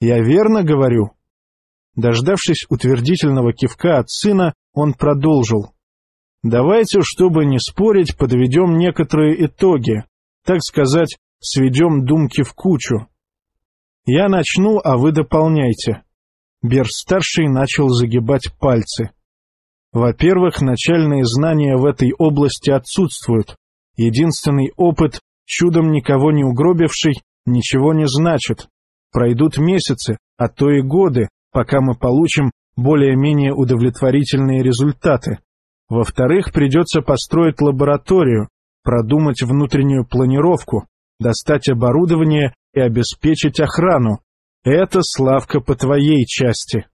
Я верно говорю?» Дождавшись утвердительного кивка от сына, он продолжил. «Давайте, чтобы не спорить, подведем некоторые итоги, так сказать, сведем думки в кучу. Я начну, а вы дополняйте». Бер-старший начал загибать пальцы. Во-первых, начальные знания в этой области отсутствуют. Единственный опыт, чудом никого не угробивший, ничего не значит. Пройдут месяцы, а то и годы, пока мы получим более-менее удовлетворительные результаты. Во-вторых, придется построить лабораторию, продумать внутреннюю планировку, достать оборудование и обеспечить охрану. Это, Славка, по твоей части.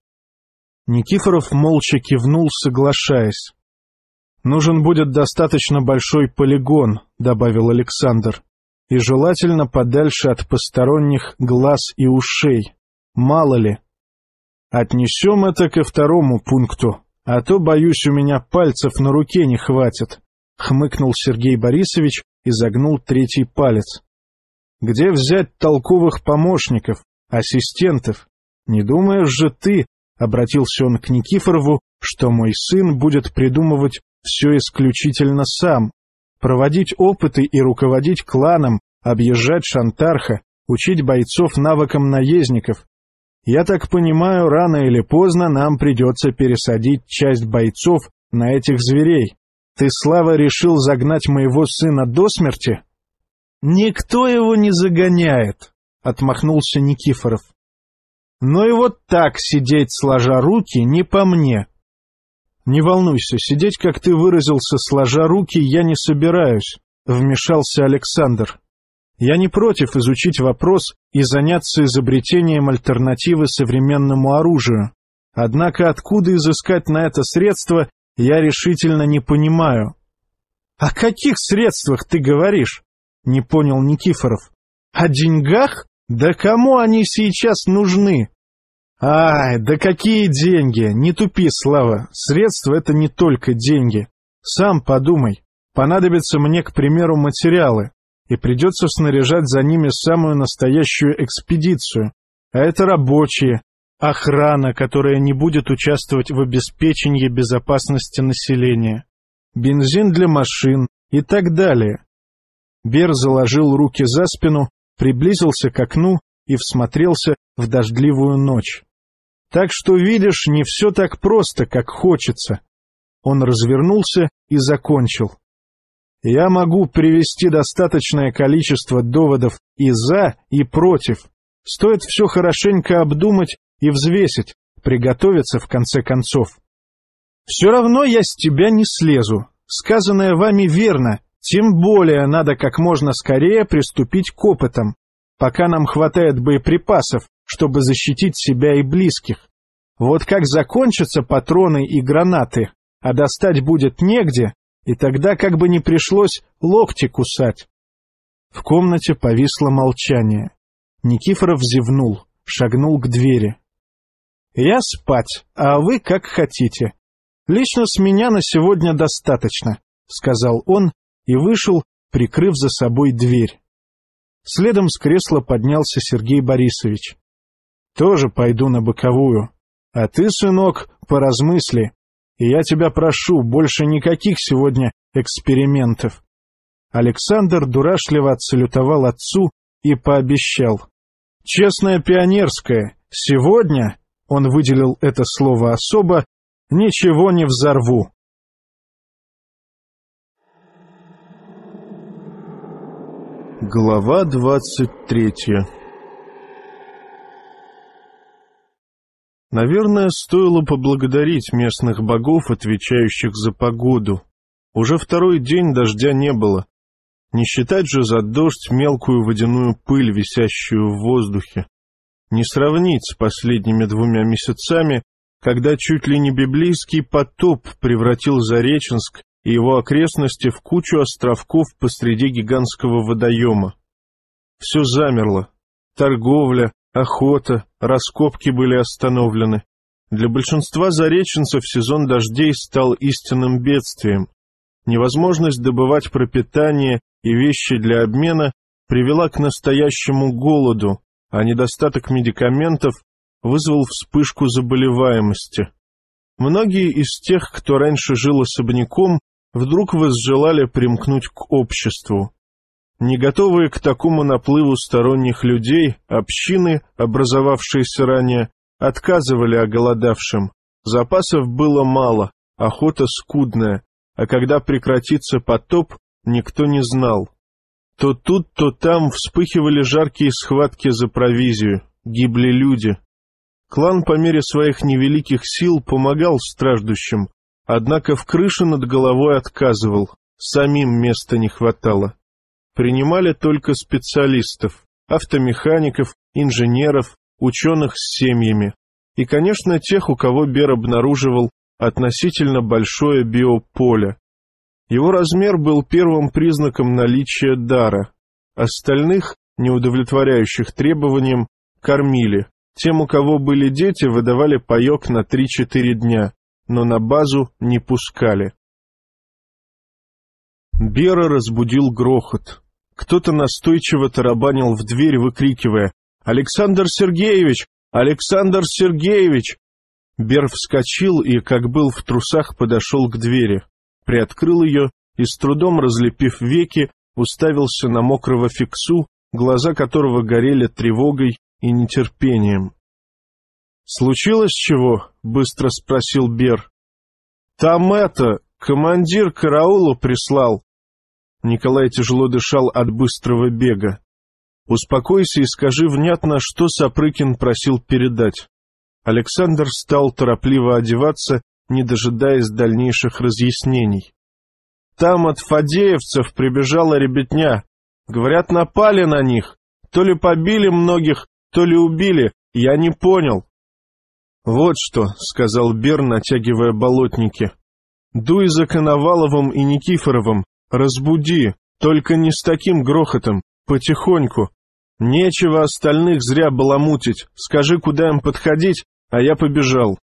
Никифоров молча кивнул, соглашаясь. «Нужен будет достаточно большой полигон», — добавил Александр, «и желательно подальше от посторонних глаз и ушей. Мало ли». «Отнесем это ко второму пункту, а то, боюсь, у меня пальцев на руке не хватит», — хмыкнул Сергей Борисович и загнул третий палец. «Где взять толковых помощников, ассистентов? Не думаешь же ты, — обратился он к Никифорову, — что мой сын будет придумывать все исключительно сам, проводить опыты и руководить кланом, объезжать Шантарха, учить бойцов навыкам наездников. Я так понимаю, рано или поздно нам придется пересадить часть бойцов на этих зверей. Ты, Слава, решил загнать моего сына до смерти? — Никто его не загоняет, — отмахнулся Никифоров. Но и вот так сидеть, сложа руки, не по мне. Не волнуйся, сидеть, как ты выразился, сложа руки, я не собираюсь, — вмешался Александр. Я не против изучить вопрос и заняться изобретением альтернативы современному оружию. Однако откуда изыскать на это средства, я решительно не понимаю. — О каких средствах ты говоришь? — не понял Никифоров. — О деньгах? Да кому они сейчас нужны? Ай, да какие деньги! Не тупи, Слава. Средства — это не только деньги. Сам подумай. Понадобятся мне, к примеру, материалы, и придется снаряжать за ними самую настоящую экспедицию. А это рабочие, охрана, которая не будет участвовать в обеспечении безопасности населения, бензин для машин и так далее. Бер заложил руки за спину приблизился к окну и всмотрелся в дождливую ночь. Так что, видишь, не все так просто, как хочется. Он развернулся и закончил. Я могу привести достаточное количество доводов и за, и против. Стоит все хорошенько обдумать и взвесить, приготовиться в конце концов. Все равно я с тебя не слезу. Сказанное вами верно, тем более надо как можно скорее приступить к опытам, пока нам хватает боеприпасов, чтобы защитить себя и близких. Вот как закончатся патроны и гранаты, а достать будет негде, и тогда как бы не пришлось локти кусать. В комнате повисло молчание. Никифоров зевнул, шагнул к двери. «Я спать, а вы как хотите. Лично с меня на сегодня достаточно», — сказал он и вышел, прикрыв за собой дверь. Следом с кресла поднялся Сергей Борисович. — Тоже пойду на боковую. А ты, сынок, поразмысли. И я тебя прошу, больше никаких сегодня экспериментов. Александр дурашливо отсалютовал отцу и пообещал. — Честная пионерская, сегодня, — он выделил это слово особо, — ничего не взорву. Глава двадцать третья Наверное, стоило поблагодарить местных богов, отвечающих за погоду. Уже второй день дождя не было. Не считать же за дождь мелкую водяную пыль, висящую в воздухе. Не сравнить с последними двумя месяцами, когда чуть ли не библейский потоп превратил Зареченск и его окрестности в кучу островков посреди гигантского водоема. Все замерло. Торговля, охота, раскопки были остановлены. Для большинства зареченцев сезон дождей стал истинным бедствием. Невозможность добывать пропитание и вещи для обмена привела к настоящему голоду, а недостаток медикаментов вызвал вспышку заболеваемости. Многие из тех, кто раньше жил особняком, вдруг возжелали примкнуть к обществу. Не готовые к такому наплыву сторонних людей, общины, образовавшиеся ранее, отказывали оголодавшим. Запасов было мало, охота скудная, а когда прекратится потоп, никто не знал. То тут, то там вспыхивали жаркие схватки за провизию, гибли люди. Клан по мере своих невеликих сил помогал страждущим, однако в крыше над головой отказывал, самим места не хватало. Принимали только специалистов, автомехаников, инженеров, ученых с семьями. И, конечно, тех, у кого Бер обнаруживал относительно большое биополе. Его размер был первым признаком наличия дара. Остальных, не удовлетворяющих требованиям, кормили. Тем, у кого были дети, выдавали паек на 3-4 дня, но на базу не пускали. Бера разбудил грохот. Кто-то настойчиво тарабанил в дверь, выкрикивая «Александр Сергеевич! Александр Сергеевич!» Бер вскочил и, как был в трусах, подошел к двери, приоткрыл ее и, с трудом разлепив веки, уставился на мокрого фиксу, глаза которого горели тревогой и нетерпением. «Случилось чего?» — быстро спросил Бер. «Там это, командир караула прислал». Николай тяжело дышал от быстрого бега. «Успокойся и скажи внятно, что Сапрыкин просил передать». Александр стал торопливо одеваться, не дожидаясь дальнейших разъяснений. «Там от фадеевцев прибежала ребятня. Говорят, напали на них. То ли побили многих, то ли убили, я не понял». «Вот что», — сказал Бер, натягивая болотники. «Дуй за Коноваловым и Никифоровым, разбуди, только не с таким грохотом, потихоньку. Нечего остальных зря баламутить, скажи, куда им подходить, а я побежал.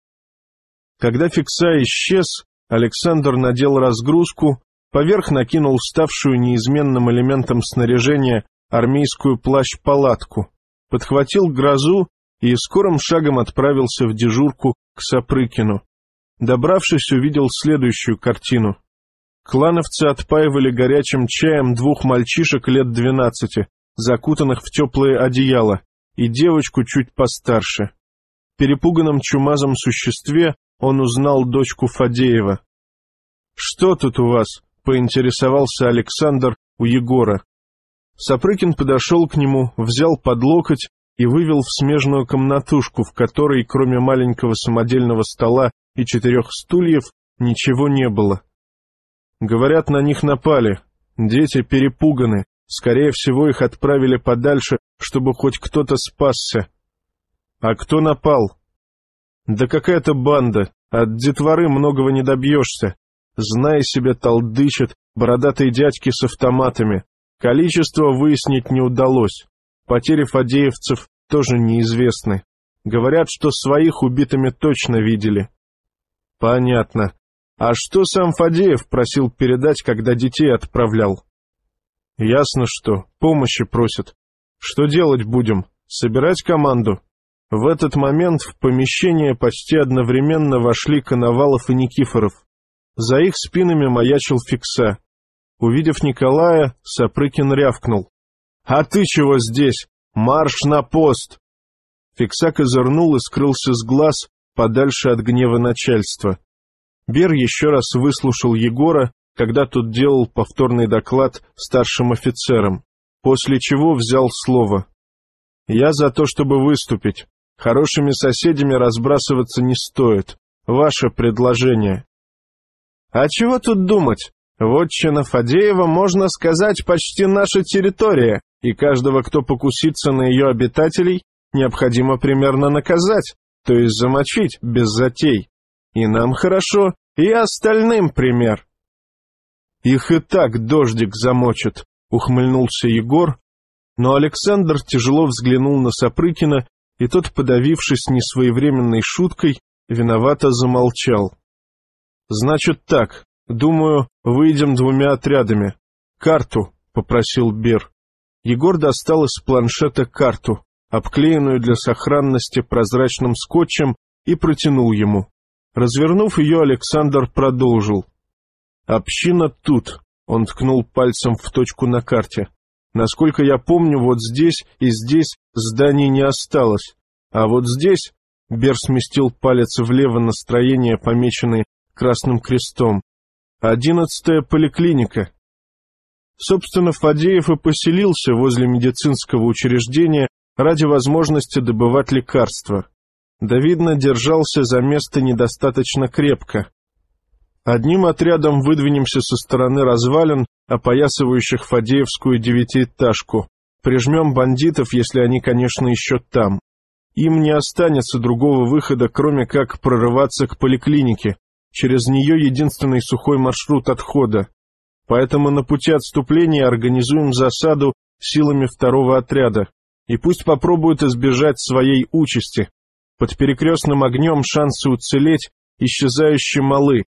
Когда фикса исчез, Александр надел разгрузку, поверх накинул ставшую неизменным элементом снаряжения армейскую плащ-палатку, подхватил грозу и скорым шагом отправился в дежурку к Сапрыкину. Добравшись, увидел следующую картину. Клановцы отпаивали горячим чаем двух мальчишек лет двенадцати, закутанных в теплые одеяла, и девочку чуть постарше перепуганном чумазом существе он узнал дочку Фадеева. «Что тут у вас?» — поинтересовался Александр у Егора. Сапрыкин подошел к нему, взял под локоть и вывел в смежную комнатушку, в которой, кроме маленького самодельного стола и четырех стульев, ничего не было. Говорят, на них напали. Дети перепуганы. Скорее всего, их отправили подальше, чтобы хоть кто-то спасся. А кто напал? Да какая-то банда. От детворы многого не добьешься. Знай себе, толдычат, бородатые дядьки с автоматами. Количество выяснить не удалось. Потери фадеевцев тоже неизвестны. Говорят, что своих убитыми точно видели. Понятно. А что сам Фадеев просил передать, когда детей отправлял? Ясно что. Помощи просят. Что делать будем? Собирать команду? В этот момент в помещение почти одновременно вошли Коновалов и Никифоров. За их спинами маячил Фикса. Увидев Николая, Сапрыкин рявкнул. — А ты чего здесь? Марш на пост! Фикса козырнул и скрылся с глаз, подальше от гнева начальства. Бер еще раз выслушал Егора, когда тот делал повторный доклад старшим офицерам, после чего взял слово. «Я за то, чтобы выступить. Хорошими соседями разбрасываться не стоит. Ваше предложение. А чего тут думать? Вотчина Фадеева, можно сказать, почти наша территория, и каждого, кто покусится на ее обитателей, необходимо примерно наказать, то есть замочить без затей. И нам хорошо, и остальным пример. Их и так дождик замочит, ухмыльнулся Егор, но Александр тяжело взглянул на Сапрыкина и тот, подавившись несвоевременной шуткой, виновато замолчал. «Значит так, думаю, выйдем двумя отрядами. Карту», — попросил Бер. Егор достал из планшета карту, обклеенную для сохранности прозрачным скотчем, и протянул ему. Развернув ее, Александр продолжил. «Община тут», — он ткнул пальцем в точку на карте. «Насколько я помню, вот здесь и здесь зданий не осталось, а вот здесь...» — Бер сместил палец влево на строение, помеченное красным крестом. «Одиннадцатая поликлиника». Собственно, Фадеев и поселился возле медицинского учреждения ради возможности добывать лекарства. Да, видно, держался за место недостаточно крепко. Одним отрядом выдвинемся со стороны развалин, опоясывающих Фадеевскую девятиэтажку. Прижмем бандитов, если они, конечно, еще там. Им не останется другого выхода, кроме как прорываться к поликлинике. Через нее единственный сухой маршрут отхода. Поэтому на пути отступления организуем засаду силами второго отряда и пусть попробуют избежать своей участи. Под перекрестным огнем шансы уцелеть исчезающе малы.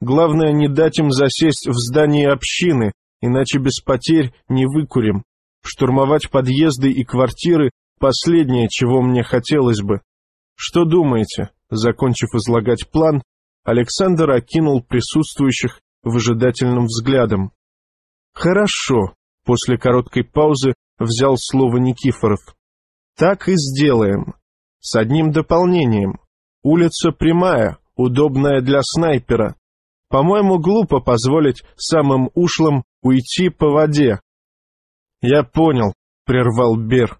Главное не дать им засесть в здании общины, иначе без потерь не выкурим. Штурмовать подъезды и квартиры — последнее, чего мне хотелось бы. Что думаете? Закончив излагать план, Александр окинул присутствующих выжидательным взглядом. «Хорошо», — после короткой паузы взял слово Никифоров. Так и сделаем. С одним дополнением. Улица прямая, удобная для снайпера. По-моему, глупо позволить самым ушлым уйти по воде. Я понял, прервал Бер.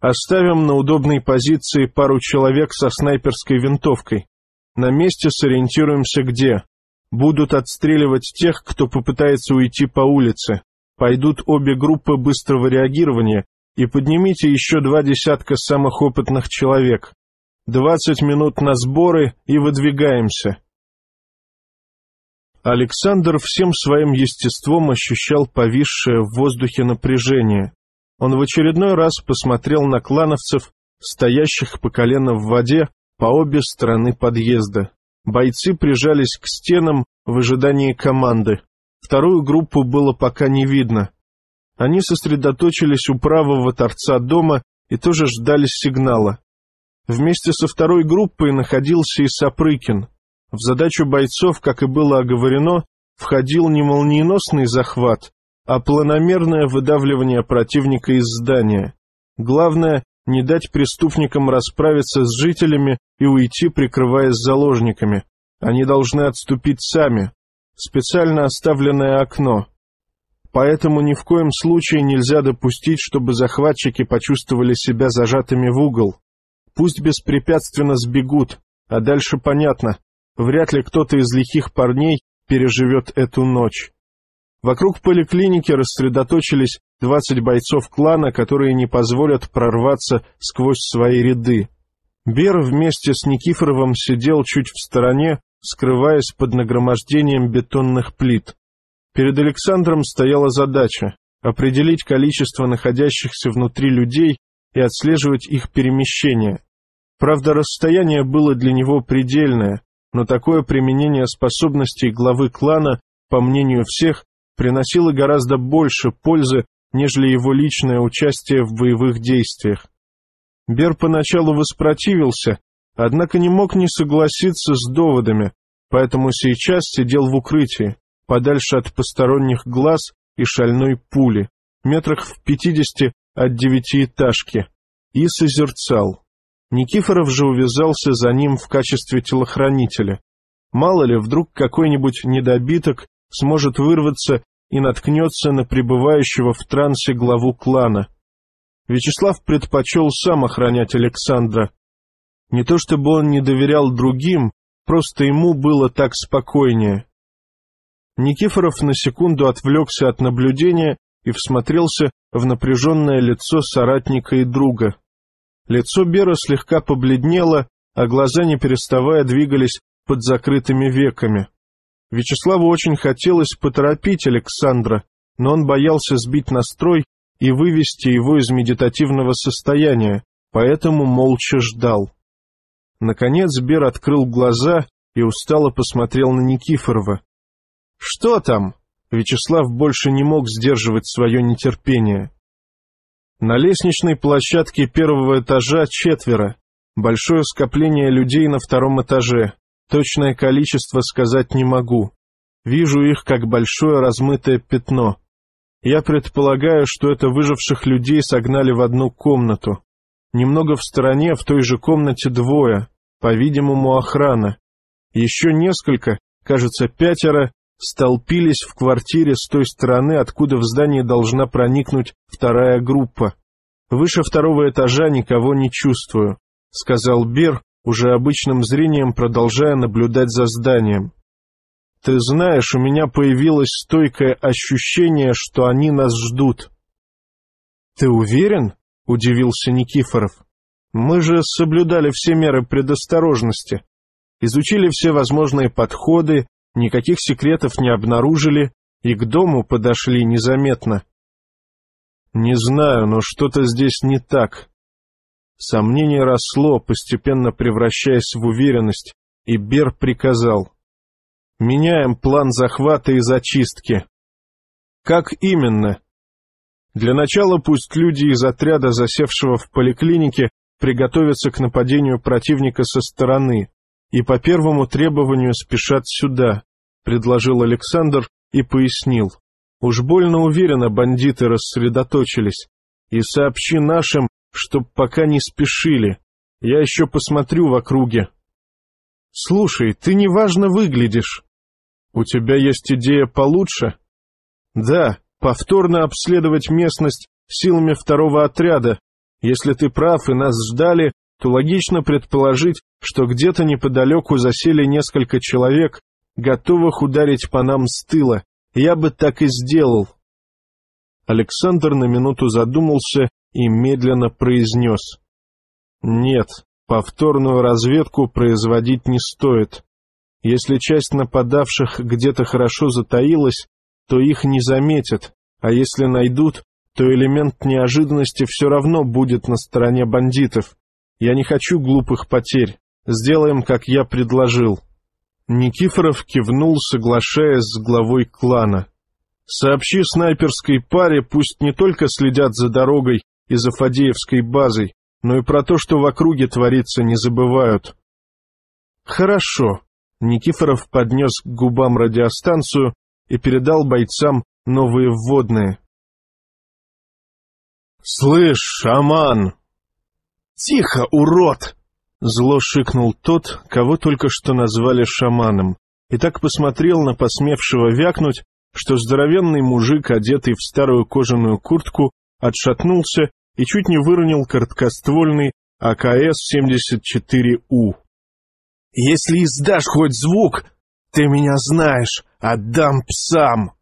Оставим на удобной позиции пару человек со снайперской винтовкой. На месте сориентируемся где. Будут отстреливать тех, кто попытается уйти по улице пойдут обе группы быстрого реагирования и поднимите еще два десятка самых опытных человек. Двадцать минут на сборы и выдвигаемся. Александр всем своим естеством ощущал повисшее в воздухе напряжение. Он в очередной раз посмотрел на клановцев, стоящих по колено в воде по обе стороны подъезда. Бойцы прижались к стенам в ожидании команды. Вторую группу было пока не видно. Они сосредоточились у правого торца дома и тоже ждали сигнала. Вместе со второй группой находился и Сапрыкин. В задачу бойцов, как и было оговорено, входил не молниеносный захват, а планомерное выдавливание противника из здания. Главное — не дать преступникам расправиться с жителями и уйти, прикрываясь заложниками. Они должны отступить сами, специально оставленное окно. Поэтому ни в коем случае нельзя допустить, чтобы захватчики почувствовали себя зажатыми в угол. Пусть беспрепятственно сбегут, а дальше понятно, вряд ли кто-то из лихих парней переживет эту ночь. Вокруг поликлиники рассредоточились двадцать бойцов клана, которые не позволят прорваться сквозь свои ряды. Бер вместе с Никифоровым сидел чуть в стороне, скрываясь под нагромождением бетонных плит. Перед Александром стояла задача — определить количество находящихся внутри людей и отслеживать их перемещение. Правда, расстояние было для него предельное, но такое применение способностей главы клана, по мнению всех, приносило гораздо больше пользы, нежели его личное участие в боевых действиях. Бер поначалу воспротивился, однако не мог не согласиться с доводами, поэтому сейчас сидел в укрытии, подальше от посторонних глаз и шальной пули, метрах в пятидесяти от девятиэтажки, и созерцал. Никифоров же увязался за ним в качестве телохранителя. Мало ли, вдруг какой-нибудь недобиток сможет вырваться и наткнется на пребывающего в трансе главу клана. Вячеслав предпочел сам охранять Александра, не то чтобы он не доверял другим, просто ему было так спокойнее. Никифоров на секунду отвлекся от наблюдения и всмотрелся в напряженное лицо соратника и друга. Лицо Бера слегка побледнело, а глаза, не переставая, двигались под закрытыми веками. Вячеславу очень хотелось поторопить Александра, но он боялся сбить настрой и вывести его из медитативного состояния, поэтому молча ждал. Наконец Бер открыл глаза и устало посмотрел на Никифорова. — Что там? Вячеслав больше не мог сдерживать свое нетерпение. На лестничной площадке первого этажа четверо. Большое скопление людей на втором этаже. Точное количество сказать не могу. Вижу их как большое размытое пятно. Я предполагаю, что это выживших людей согнали в одну комнату. Немного в стороне, в той же комнате двое, по-видимому, охрана. Еще несколько, кажется, пятеро, столпились в квартире с той стороны, откуда в здание должна проникнуть вторая группа. Выше второго этажа никого не чувствую, — сказал Бер, уже обычным зрением продолжая наблюдать за зданием. Ты знаешь, у меня появилось стойкое ощущение, что они нас ждут. Ты уверен? — удивился Никифоров. Мы же соблюдали все меры предосторожности, изучили все возможные подходы, никаких секретов не обнаружили и к дому подошли незаметно. Не знаю, но что-то здесь не так. Сомнение росло, постепенно превращаясь в уверенность, и Бер приказал. «Меняем план захвата и зачистки». «Как именно?» «Для начала пусть люди из отряда, засевшего в поликлинике, приготовятся к нападению противника со стороны и по первому требованию спешат сюда», — предложил Александр и пояснил. «Уж больно уверенно бандиты рассредоточились. И сообщи нашим, чтоб пока не спешили. Я еще посмотрю в округе». «Слушай, ты неважно выглядишь. У тебя есть идея получше?» «Да, повторно обследовать местность силами второго отряда. Если ты прав и нас ждали, то логично предположить, что где-то неподалеку засели несколько человек, готовых ударить по нам с тыла. Я бы так и сделал. Александр на минуту задумался и медленно произнес. Нет, повторную разведку производить не стоит. Если часть нападавших где-то хорошо затаилась, то их не заметят, а если найдут, то элемент неожиданности все равно будет на стороне бандитов. Я не хочу глупых потерь. Сделаем, как я предложил. Никифоров кивнул, соглашаясь с главой клана. Сообщи снайперской паре, пусть не только следят за дорогой и за Фадеевской базой, но и про то, что в округе творится, не забывают. Хорошо. Никифоров поднес к губам радиостанцию и передал бойцам новые вводные. «Слышь, шаман!» «Тихо, урод!» Зло шикнул тот, кого только что назвали шаманом, и так посмотрел на посмевшего вякнуть, что здоровенный мужик, одетый в старую кожаную куртку, отшатнулся и чуть не выронил короткоствольный АКС-74У. «Если издашь хоть звук, ты меня знаешь, отдам псам!»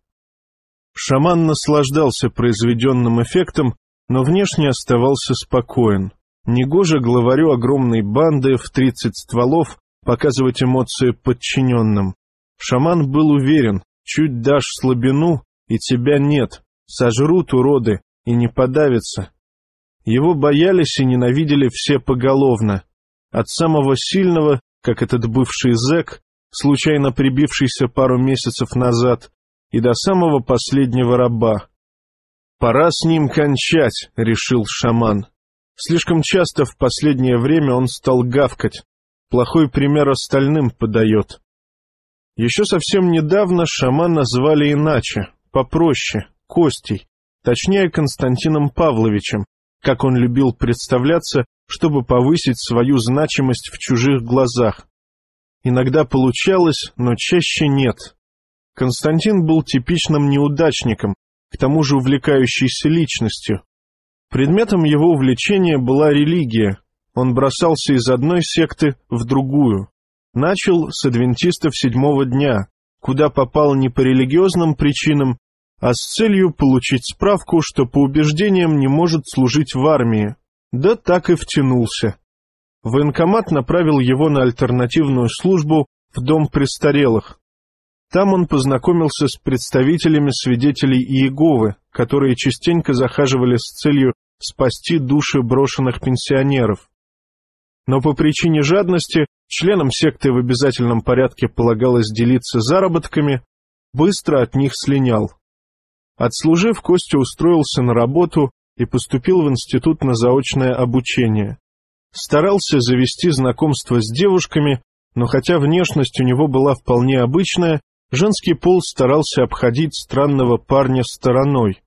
Шаман наслаждался произведенным эффектом, но внешне оставался спокоен. Негоже главарю огромной банды в тридцать стволов показывать эмоции подчиненным. Шаман был уверен, чуть дашь слабину, и тебя нет, сожрут уроды и не подавятся. Его боялись и ненавидели все поголовно. От самого сильного, как этот бывший зэк, случайно прибившийся пару месяцев назад, и до самого последнего раба. «Пора с ним кончать», — решил шаман. Слишком часто в последнее время он стал гавкать. Плохой пример остальным подает. Еще совсем недавно шаман назвали иначе, попроще, Костей, точнее Константином Павловичем, как он любил представляться, чтобы повысить свою значимость в чужих глазах. Иногда получалось, но чаще нет. Константин был типичным неудачником, к тому же увлекающейся личностью, Предметом его увлечения была религия. Он бросался из одной секты в другую. Начал с адвентистов седьмого дня, куда попал не по религиозным причинам, а с целью получить справку, что по убеждениям не может служить в армии. Да так и втянулся. Военкомат направил его на альтернативную службу в дом престарелых. Там он познакомился с представителями свидетелей Иеговы, которые частенько захаживали с целью спасти души брошенных пенсионеров. Но по причине жадности членам секты в обязательном порядке полагалось делиться заработками, быстро от них слинял. Отслужив, Костя устроился на работу и поступил в институт на заочное обучение. Старался завести знакомство с девушками, но хотя внешность у него была вполне обычная, женский пол старался обходить странного парня стороной.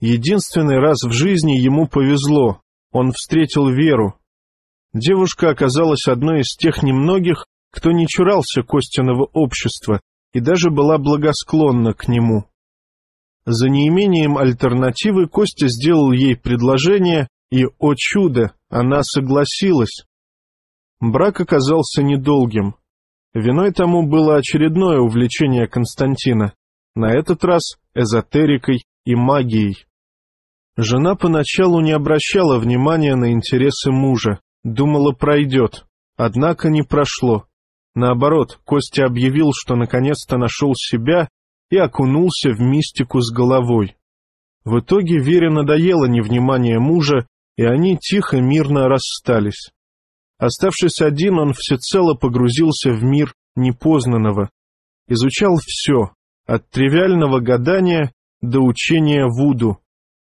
Единственный раз в жизни ему повезло, он встретил Веру. Девушка оказалась одной из тех немногих, кто не чурался Костиного общества и даже была благосклонна к нему. За неимением альтернативы Костя сделал ей предложение, и, о чудо, она согласилась. Брак оказался недолгим. Виной тому было очередное увлечение Константина, на этот раз эзотерикой и магией. Жена поначалу не обращала внимания на интересы мужа, думала пройдет, однако не прошло. Наоборот, Костя объявил, что наконец-то нашел себя и окунулся в мистику с головой. В итоге Вере надоело невнимание мужа, и они тихо, мирно расстались. Оставшись один, он всецело погрузился в мир непознанного. Изучал все, от тривиального гадания до учения Вуду.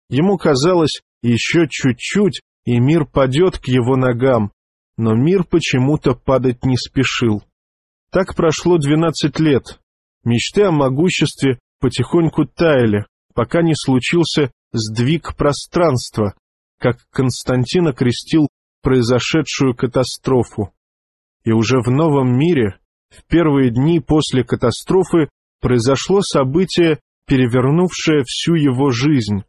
Ему казалось, еще чуть-чуть, и мир падет к его ногам, но мир почему-то падать не спешил. Так прошло двенадцать лет. Мечты о могуществе потихоньку таяли, пока не случился сдвиг пространства, как Константин окрестил произошедшую катастрофу. И уже в новом мире, в первые дни после катастрофы, произошло событие, перевернувшее всю его жизнь.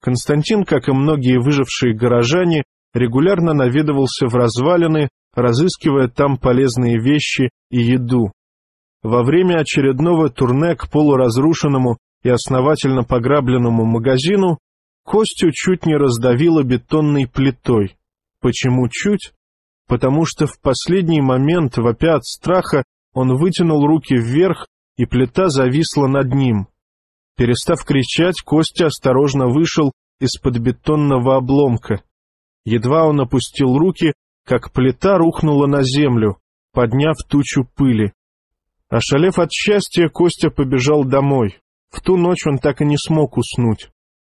Константин, как и многие выжившие горожане, регулярно наведывался в развалины, разыскивая там полезные вещи и еду. Во время очередного турне к полуразрушенному и основательно пограбленному магазину Костю чуть не раздавило бетонной плитой. Почему чуть? Потому что в последний момент, вопя от страха, он вытянул руки вверх, и плита зависла над ним. Перестав кричать, Костя осторожно вышел из-под бетонного обломка. Едва он опустил руки, как плита рухнула на землю, подняв тучу пыли. Ошалев от счастья, Костя побежал домой. В ту ночь он так и не смог уснуть.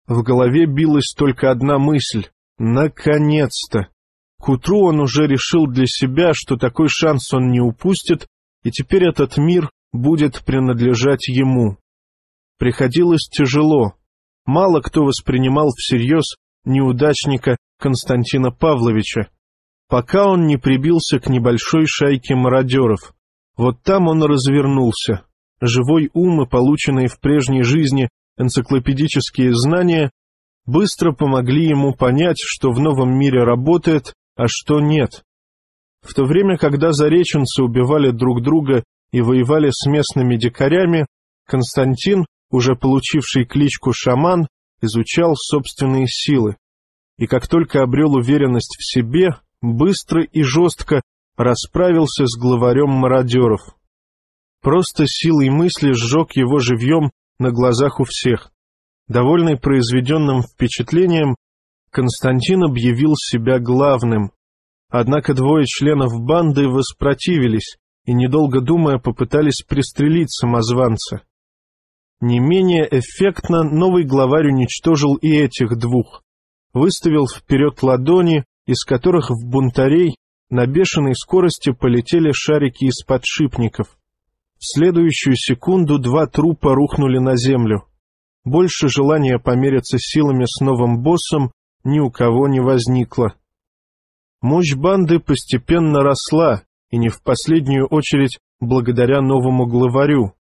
В голове билась только одна мысль — наконец-то! К утру он уже решил для себя, что такой шанс он не упустит, и теперь этот мир будет принадлежать ему. Приходилось тяжело. Мало кто воспринимал всерьез неудачника Константина Павловича, пока он не прибился к небольшой шайке мародеров. Вот там он развернулся. Живой ум и полученные в прежней жизни энциклопедические знания быстро помогли ему понять, что в новом мире работает, а что нет. В то время, когда зареченцы убивали друг друга и воевали с местными дикарями, Константин, уже получивший кличку «Шаман», изучал собственные силы. И как только обрел уверенность в себе, быстро и жестко расправился с главарем мародеров. Просто силой мысли сжег его живьем на глазах у всех. Довольный произведенным впечатлением, Константин объявил себя главным. Однако двое членов банды воспротивились и, недолго думая, попытались пристрелить самозванца. Не менее эффектно новый главарь уничтожил и этих двух. Выставил вперед ладони, из которых в бунтарей на бешеной скорости полетели шарики из подшипников. В следующую секунду два трупа рухнули на землю. Больше желания помериться силами с новым боссом ни у кого не возникло. Мощь банды постепенно росла, и не в последнюю очередь благодаря новому главарю.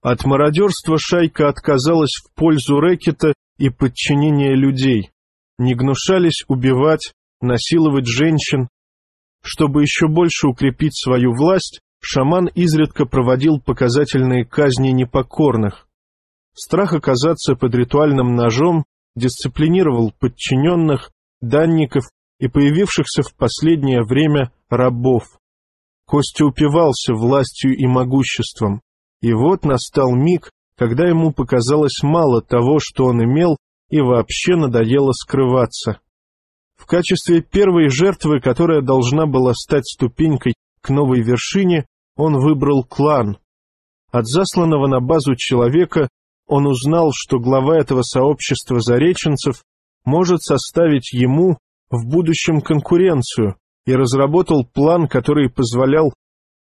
От мародерства шайка отказалась в пользу рэкета и подчинения людей. Не гнушались убивать, насиловать женщин. Чтобы еще больше укрепить свою власть, шаман изредка проводил показательные казни непокорных. Страх оказаться под ритуальным ножом дисциплинировал подчиненных, данников и появившихся в последнее время рабов. Костя упивался властью и могуществом. И вот настал миг, когда ему показалось мало того, что он имел, и вообще надоело скрываться. В качестве первой жертвы, которая должна была стать ступенькой к новой вершине, он выбрал клан. От засланного на базу человека он узнал, что глава этого сообщества зареченцев может составить ему в будущем конкуренцию, и разработал план, который позволял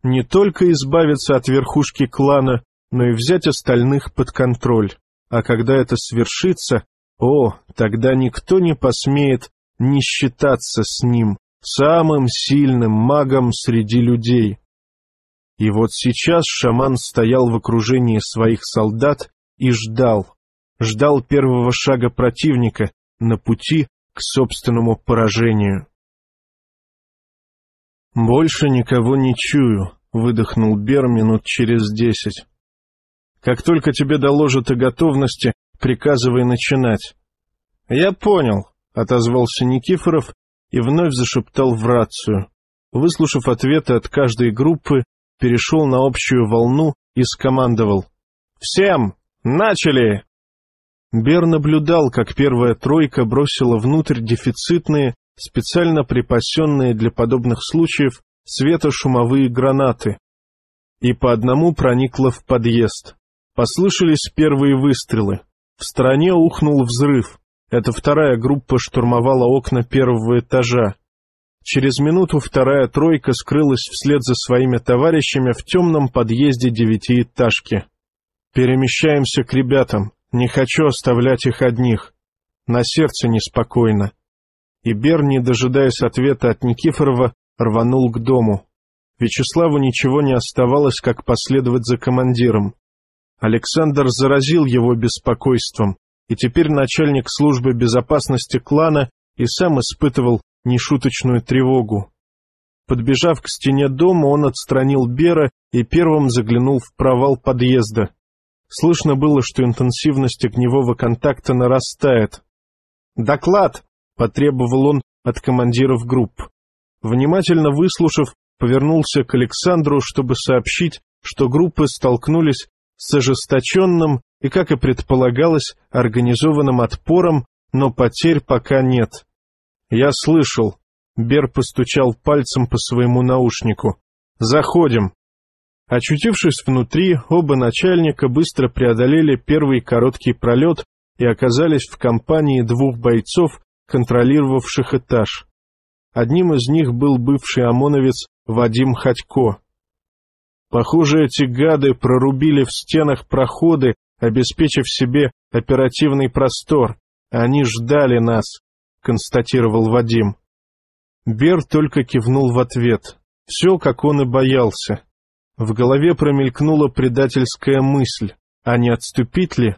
не только избавиться от верхушки клана, но и взять остальных под контроль. А когда это свершится, о, тогда никто не посмеет не считаться с ним, самым сильным магом среди людей. И вот сейчас шаман стоял в окружении своих солдат и ждал, ждал первого шага противника на пути к собственному поражению. «Больше никого не чую», — выдохнул Бер минут через десять. «Как только тебе доложат о готовности, приказывай начинать». «Я понял», — отозвался Никифоров и вновь зашептал в рацию. Выслушав ответы от каждой группы, перешел на общую волну и скомандовал. «Всем! Начали!» Бер наблюдал, как первая тройка бросила внутрь дефицитные, специально припасенные для подобных случаев светошумовые гранаты, и по одному проникла в подъезд. Послышались первые выстрелы. В стороне ухнул взрыв. Эта вторая группа штурмовала окна первого этажа. Через минуту вторая тройка скрылась вслед за своими товарищами в темном подъезде девятиэтажки. «Перемещаемся к ребятам. Не хочу оставлять их одних. На сердце неспокойно» и Бер, не дожидаясь ответа от Никифорова, рванул к дому. Вячеславу ничего не оставалось, как последовать за командиром. Александр заразил его беспокойством, и теперь начальник службы безопасности клана и сам испытывал нешуточную тревогу. Подбежав к стене дома, он отстранил Бера и первым заглянул в провал подъезда. Слышно было, что интенсивность огневого контакта нарастает. «Доклад!» — потребовал он от командиров групп. Внимательно выслушав, повернулся к Александру, чтобы сообщить, что группы столкнулись с ожесточенным и, как и предполагалось, организованным отпором, но потерь пока нет. «Я слышал», — Бер постучал пальцем по своему наушнику. «Заходим». Очутившись внутри, оба начальника быстро преодолели первый короткий пролет и оказались в компании двух бойцов, контролировавших этаж. Одним из них был бывший ОМОНовец Вадим Ходько. Похоже, эти гады прорубили в стенах проходы, обеспечив себе оперативный простор. Они ждали нас, констатировал Вадим. Бер только кивнул в ответ. Все, как он и боялся. В голове промелькнула предательская мысль, а не отступить ли?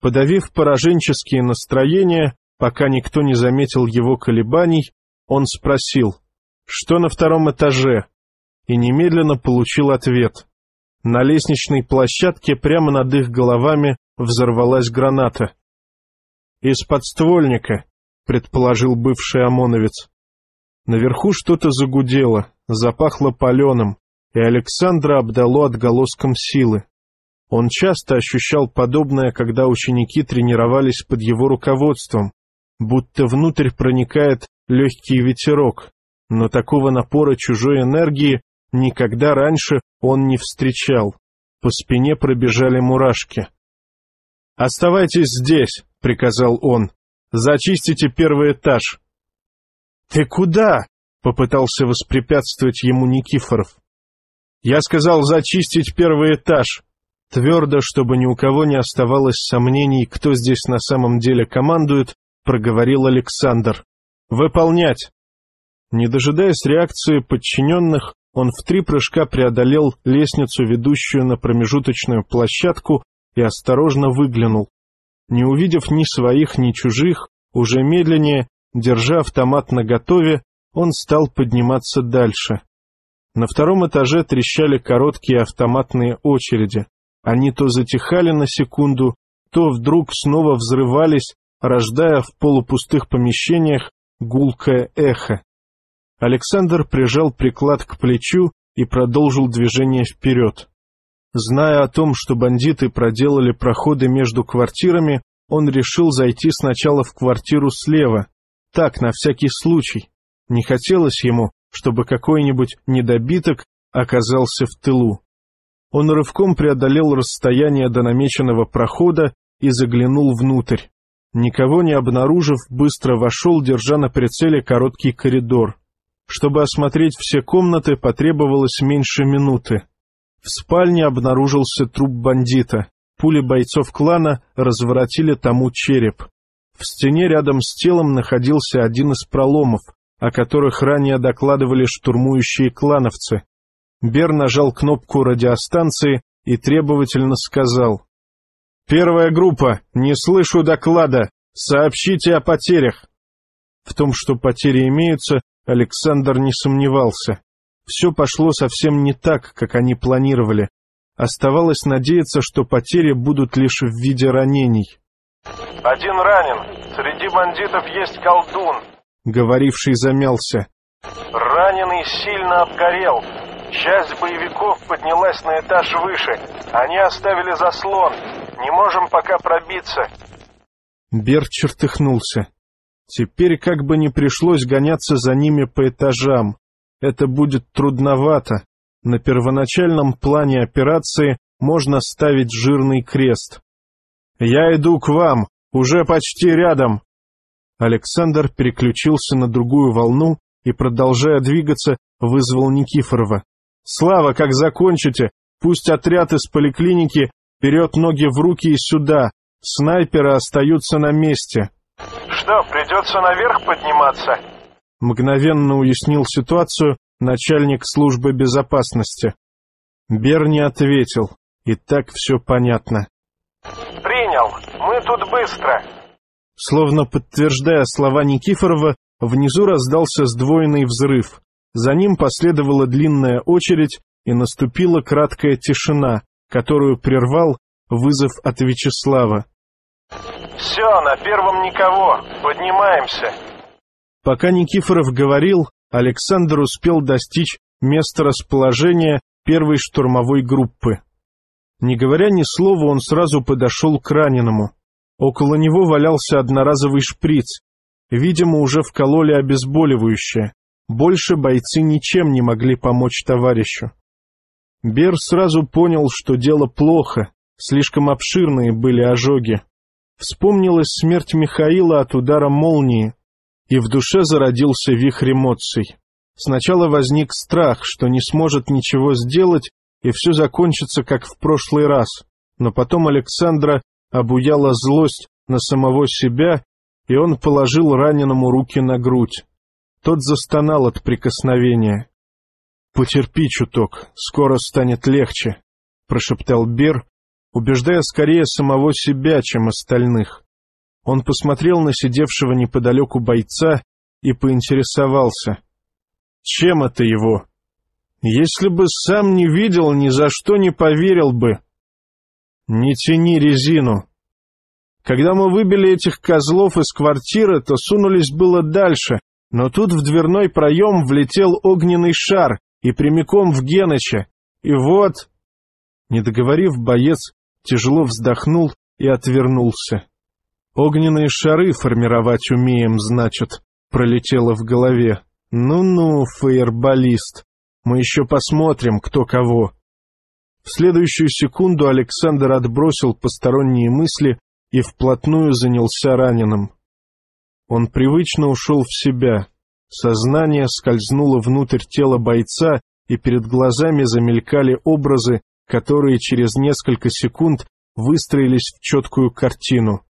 Подавив пораженческие настроения, Пока никто не заметил его колебаний, он спросил, что на втором этаже, и немедленно получил ответ. На лестничной площадке прямо над их головами взорвалась граната. «Из подствольника», — предположил бывший ОМОНовец. Наверху что-то загудело, запахло паленым, и Александра обдало отголоском силы. Он часто ощущал подобное, когда ученики тренировались под его руководством, будто внутрь проникает легкий ветерок, но такого напора чужой энергии никогда раньше он не встречал. По спине пробежали мурашки. «Оставайтесь здесь», — приказал он. «Зачистите первый этаж». «Ты куда?» — попытался воспрепятствовать ему Никифоров. «Я сказал зачистить первый этаж», Твердо, чтобы ни у кого не оставалось сомнений, кто здесь на самом деле командует, — проговорил Александр. «Выполнять!» Не дожидаясь реакции подчиненных, он в три прыжка преодолел лестницу, ведущую на промежуточную площадку, и осторожно выглянул. Не увидев ни своих, ни чужих, уже медленнее, держа автомат наготове, он стал подниматься дальше. На втором этаже трещали короткие автоматные очереди. Они то затихали на секунду, то вдруг снова взрывались, рождая в полупустых помещениях гулкое эхо. Александр прижал приклад к плечу и продолжил движение вперед. Зная о том, что бандиты проделали проходы между квартирами, он решил зайти сначала в квартиру слева, так, на всякий случай. Не хотелось ему, чтобы какой-нибудь недобиток оказался в тылу. Он рывком преодолел расстояние до намеченного прохода и заглянул внутрь. Никого не обнаружив, быстро вошел, держа на прицеле короткий коридор. Чтобы осмотреть все комнаты, потребовалось меньше минуты. В спальне обнаружился труп бандита. Пули бойцов клана разворотили тому череп. В стене рядом с телом находился один из проломов, о которых ранее докладывали штурмующие клановцы. Бер нажал кнопку радиостанции и требовательно сказал. «Первая группа, не слышу доклада, сообщите о потерях». В том, что потери имеются, Александр не сомневался. Все пошло совсем не так, как они планировали. Оставалось надеяться, что потери будут лишь в виде ранений. «Один ранен. Среди бандитов есть колдун», — говоривший замялся. «Раненый сильно обгорел. Часть боевиков поднялась на этаж выше. Они оставили заслон. Не можем пока пробиться». Бер чертыхнулся. Теперь как бы не пришлось гоняться за ними по этажам. Это будет трудновато. На первоначальном плане операции можно ставить жирный крест. «Я иду к вам, уже почти рядом!» Александр переключился на другую волну и, продолжая двигаться, вызвал Никифорова. «Слава, как закончите, пусть отряд из поликлиники берет ноги в руки и сюда, снайперы остаются на месте». «Что, придется наверх подниматься?» Мгновенно уяснил ситуацию начальник службы безопасности. Бер не ответил, и так все понятно. «Принял, мы тут быстро!» Словно подтверждая слова Никифорова, внизу раздался сдвоенный взрыв. За ним последовала длинная очередь, и наступила краткая тишина, которую прервал вызов от Вячеслава. «Все, на первом никого. Поднимаемся». Пока Никифоров говорил, Александр успел достичь места расположения первой штурмовой группы. Не говоря ни слова, он сразу подошел к раненому. Около него валялся одноразовый шприц. Видимо, уже вкололи обезболивающее. Больше бойцы ничем не могли помочь товарищу. Бер сразу понял, что дело плохо, слишком обширные были ожоги. Вспомнилась смерть Михаила от удара молнии, и в душе зародился вихрь эмоций. Сначала возник страх, что не сможет ничего сделать, и все закончится, как в прошлый раз, но потом Александра обуяла злость на самого себя, и он положил раненому руки на грудь. Тот застонал от прикосновения. «Потерпи чуток, скоро станет легче», — прошептал Бер, убеждая скорее самого себя, чем остальных. Он посмотрел на сидевшего неподалеку бойца и поинтересовался. Чем это его? Если бы сам не видел, ни за что не поверил бы. Не тяни резину. Когда мы выбили этих козлов из квартиры, то сунулись было дальше, но тут в дверной проем влетел огненный шар и прямиком в Геныча. И вот... Не договорив, боец тяжело вздохнул и отвернулся. «Огненные шары формировать умеем, значит», — пролетело в голове. «Ну-ну, фейерболист, мы еще посмотрим, кто кого». В следующую секунду Александр отбросил посторонние мысли и вплотную занялся раненым. Он привычно ушел в себя. Сознание скользнуло внутрь тела бойца, и перед глазами замелькали образы, которые через несколько секунд выстроились в четкую картину.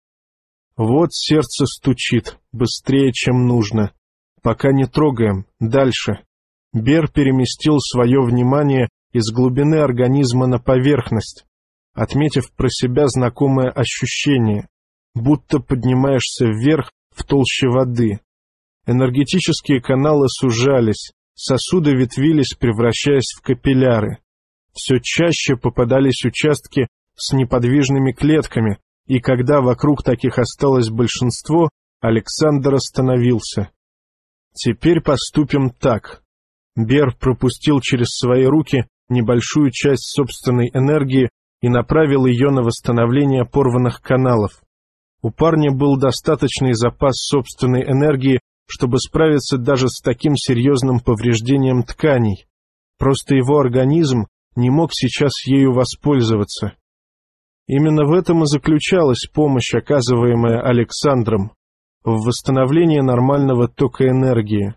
Вот сердце стучит, быстрее, чем нужно. Пока не трогаем, дальше. Бер переместил свое внимание из глубины организма на поверхность, отметив про себя знакомое ощущение, будто поднимаешься вверх в толще воды. Энергетические каналы сужались, сосуды ветвились, превращаясь в капилляры. Все чаще попадались участки с неподвижными клетками, и когда вокруг таких осталось большинство, Александр остановился. Теперь поступим так. Бер пропустил через свои руки небольшую часть собственной энергии и направил ее на восстановление порванных каналов. У парня был достаточный запас собственной энергии, чтобы справиться даже с таким серьезным повреждением тканей. Просто его организм не мог сейчас ею воспользоваться. Именно в этом и заключалась помощь, оказываемая Александром, в восстановлении нормального тока энергии.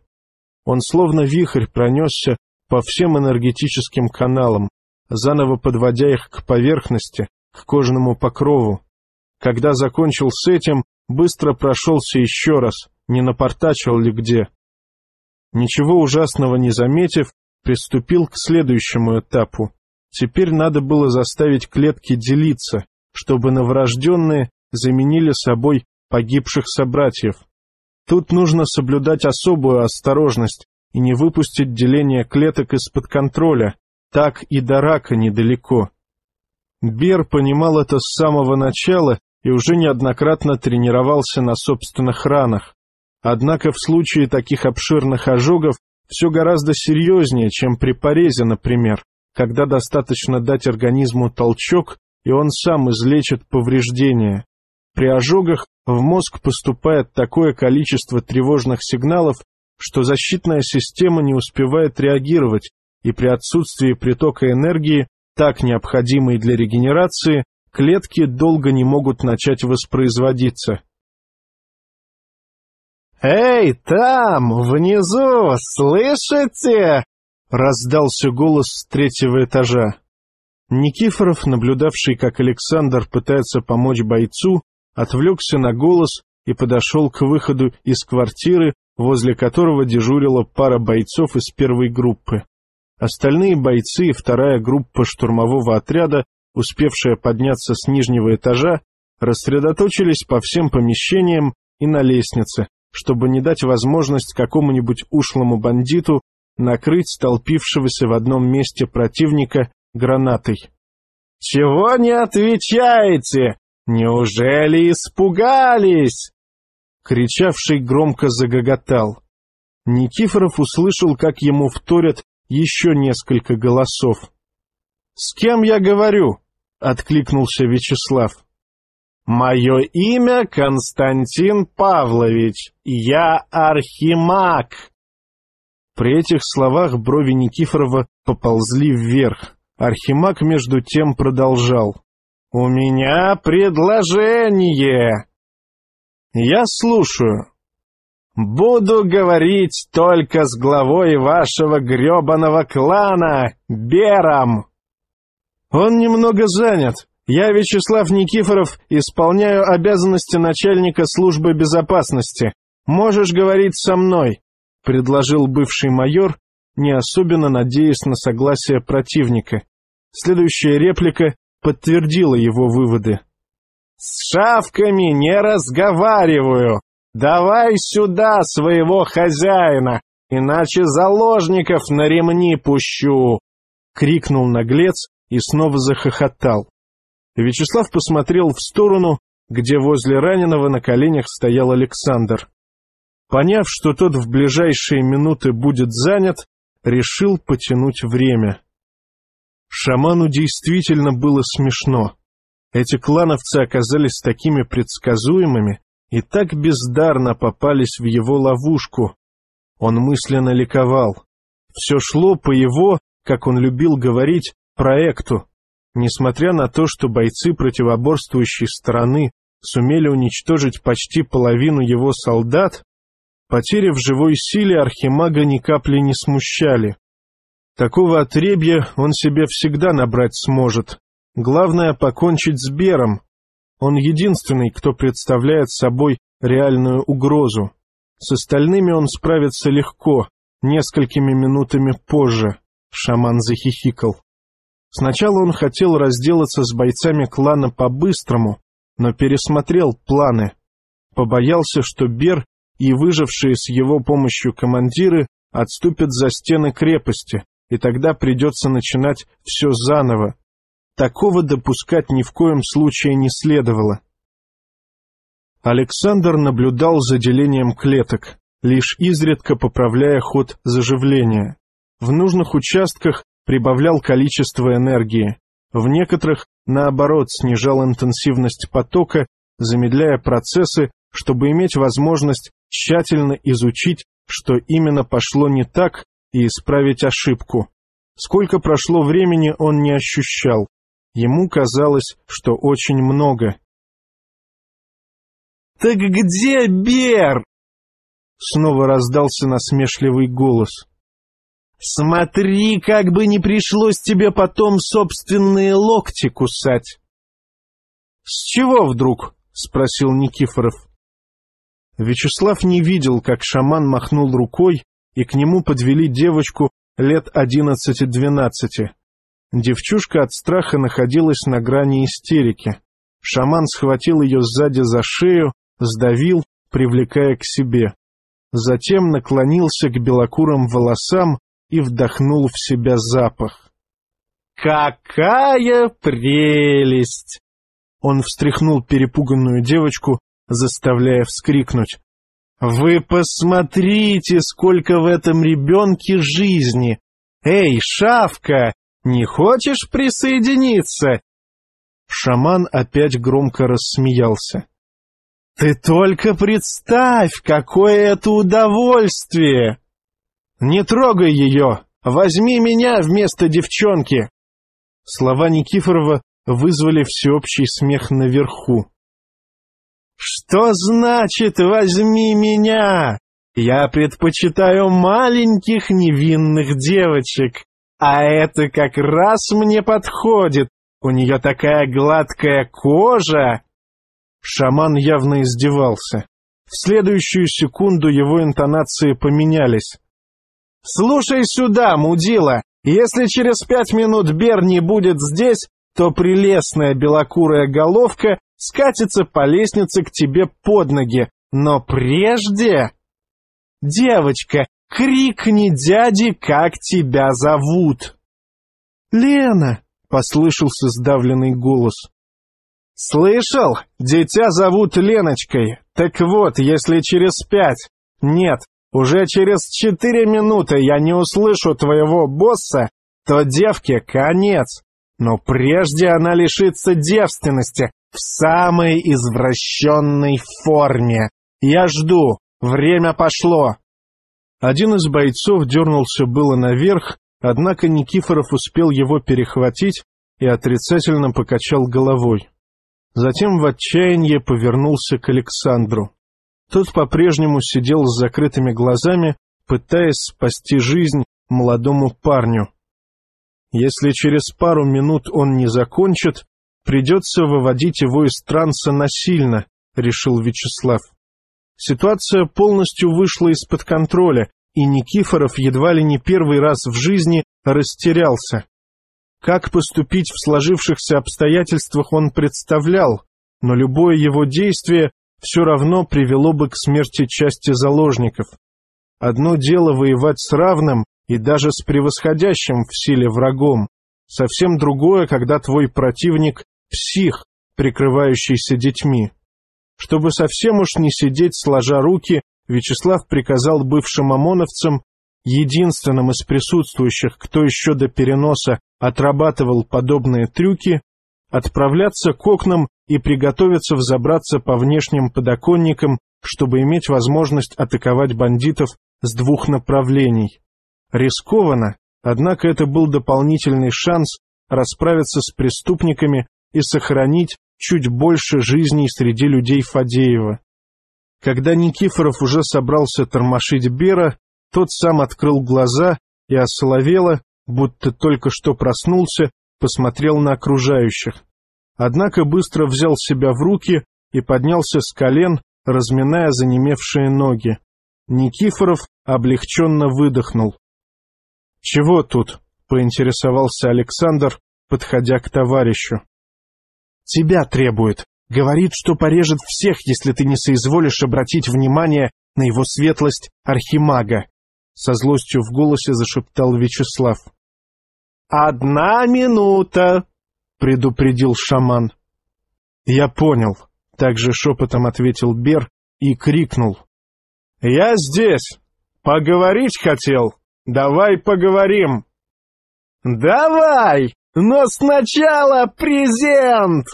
Он словно вихрь пронесся по всем энергетическим каналам, заново подводя их к поверхности, к кожному покрову. Когда закончил с этим, быстро прошелся еще раз, не напортачил ли где. Ничего ужасного не заметив, приступил к следующему этапу. Теперь надо было заставить клетки делиться, чтобы новорожденные заменили собой погибших собратьев. Тут нужно соблюдать особую осторожность и не выпустить деление клеток из-под контроля, так и до рака недалеко. Бер понимал это с самого начала и уже неоднократно тренировался на собственных ранах. Однако в случае таких обширных ожогов все гораздо серьезнее, чем при порезе, например, когда достаточно дать организму толчок, и он сам излечит повреждения. При ожогах в мозг поступает такое количество тревожных сигналов, что защитная система не успевает реагировать, и при отсутствии притока энергии, так необходимой для регенерации, клетки долго не могут начать воспроизводиться. «Эй, там, внизу, слышите?» — раздался голос с третьего этажа. Никифоров, наблюдавший, как Александр пытается помочь бойцу, отвлекся на голос и подошел к выходу из квартиры, возле которого дежурила пара бойцов из первой группы. Остальные бойцы и вторая группа штурмового отряда, успевшая подняться с нижнего этажа, рассредоточились по всем помещениям и на лестнице, чтобы не дать возможность какому-нибудь ушлому бандиту накрыть столпившегося в одном месте противника гранатой. «Чего не отвечаете? Неужели испугались?» Кричавший громко загоготал. Никифоров услышал, как ему вторят еще несколько голосов. «С кем я говорю?» — откликнулся Вячеслав. «Мое имя Константин Павлович, я архимаг!» При этих словах брови Никифорова поползли вверх. Архимаг между тем продолжал. «У меня предложение!» «Я слушаю», Буду говорить только с главой вашего гребаного клана, Бером. Он немного занят. Я, Вячеслав Никифоров, исполняю обязанности начальника службы безопасности. Можешь говорить со мной, — предложил бывший майор, не особенно надеясь на согласие противника. Следующая реплика подтвердила его выводы. «С шавками не разговариваю!» «Давай сюда своего хозяина, иначе заложников на ремни пущу!» — крикнул наглец и снова захохотал. Вячеслав посмотрел в сторону, где возле раненого на коленях стоял Александр. Поняв, что тот в ближайшие минуты будет занят, решил потянуть время. Шаману действительно было смешно. Эти клановцы оказались такими предсказуемыми, и так бездарно попались в его ловушку. Он мысленно ликовал. Все шло по его, как он любил говорить, проекту. Несмотря на то, что бойцы противоборствующей стороны сумели уничтожить почти половину его солдат, потери в живой силе Архимага ни капли не смущали. Такого отребья он себе всегда набрать сможет. Главное — покончить с Бером, он единственный, кто представляет собой реальную угрозу. С остальными он справится легко, несколькими минутами позже. Шаман захихикал. Сначала он хотел разделаться с бойцами клана по-быстрому, но пересмотрел планы. Побоялся, что Бер и выжившие с его помощью командиры отступят за стены крепости, и тогда придется начинать все заново, Такого допускать ни в коем случае не следовало. Александр наблюдал за делением клеток, лишь изредка поправляя ход заживления. В нужных участках прибавлял количество энергии, в некоторых, наоборот, снижал интенсивность потока, замедляя процессы, чтобы иметь возможность тщательно изучить, что именно пошло не так, и исправить ошибку. Сколько прошло времени, он не ощущал. Ему казалось, что очень много. «Так где Бер?» Снова раздался насмешливый голос. «Смотри, как бы не пришлось тебе потом собственные локти кусать!» «С чего вдруг?» — спросил Никифоров. Вячеслав не видел, как шаман махнул рукой, и к нему подвели девочку лет одиннадцати-двенадцати. Девчушка от страха находилась на грани истерики. Шаман схватил ее сзади за шею, сдавил, привлекая к себе. Затем наклонился к белокурым волосам и вдохнул в себя запах. «Какая прелесть!» Он встряхнул перепуганную девочку, заставляя вскрикнуть. «Вы посмотрите, сколько в этом ребенке жизни! Эй, шавка, не хочешь присоединиться?» Шаман опять громко рассмеялся. «Ты только представь, какое это удовольствие!» «Не трогай ее! Возьми меня вместо девчонки!» Слова Никифорова вызвали всеобщий смех наверху. «Что значит «возьми меня»? Я предпочитаю маленьких невинных девочек, а это как раз мне подходит. У нее такая гладкая кожа!» Шаман явно издевался. В следующую секунду его интонации поменялись. «Слушай сюда, мудила! Если через пять минут Бер не будет здесь, то прелестная белокурая головка скатится по лестнице к тебе под ноги. Но прежде... Девочка, крикни дяде, как тебя зовут. «Лена!» — послышался сдавленный голос. «Слышал? Дитя зовут Леночкой. Так вот, если через пять... Нет, уже через четыре минуты я не услышу твоего босса, то девке конец. Но прежде она лишится девственности в самой извращенной форме. Я жду. Время пошло. Один из бойцов дернулся было наверх, однако Никифоров успел его перехватить и отрицательно покачал головой. Затем в отчаянии повернулся к Александру. Тот по-прежнему сидел с закрытыми глазами, пытаясь спасти жизнь молодому парню. Если через пару минут он не закончит, придется выводить его из транса насильно, решил Вячеслав. Ситуация полностью вышла из-под контроля, и Никифоров едва ли не первый раз в жизни растерялся. Как поступить в сложившихся обстоятельствах он представлял, но любое его действие все равно привело бы к смерти части заложников. Одно дело воевать с равным, и даже с превосходящим в силе врагом. Совсем другое, когда твой противник — псих, прикрывающийся детьми. Чтобы совсем уж не сидеть сложа руки, Вячеслав приказал бывшим ОМОНовцам, единственным из присутствующих, кто еще до переноса отрабатывал подобные трюки, отправляться к окнам и приготовиться взобраться по внешним подоконникам, чтобы иметь возможность атаковать бандитов с двух направлений. Рискованно, однако это был дополнительный шанс расправиться с преступниками и сохранить чуть больше жизней среди людей Фадеева. Когда Никифоров уже собрался тормошить Бера, тот сам открыл глаза и осоловело, будто только что проснулся, посмотрел на окружающих. Однако быстро взял себя в руки и поднялся с колен, разминая занемевшие ноги. Никифоров облегченно выдохнул. «Чего тут?» — поинтересовался Александр, подходя к товарищу. «Тебя требует. Говорит, что порежет всех, если ты не соизволишь обратить внимание на его светлость архимага», — со злостью в голосе зашептал Вячеслав. «Одна минута!» — предупредил шаман. «Я понял», — также шепотом ответил Бер и крикнул. «Я здесь! Поговорить хотел!» Давай поговорим. Давай, но сначала презент.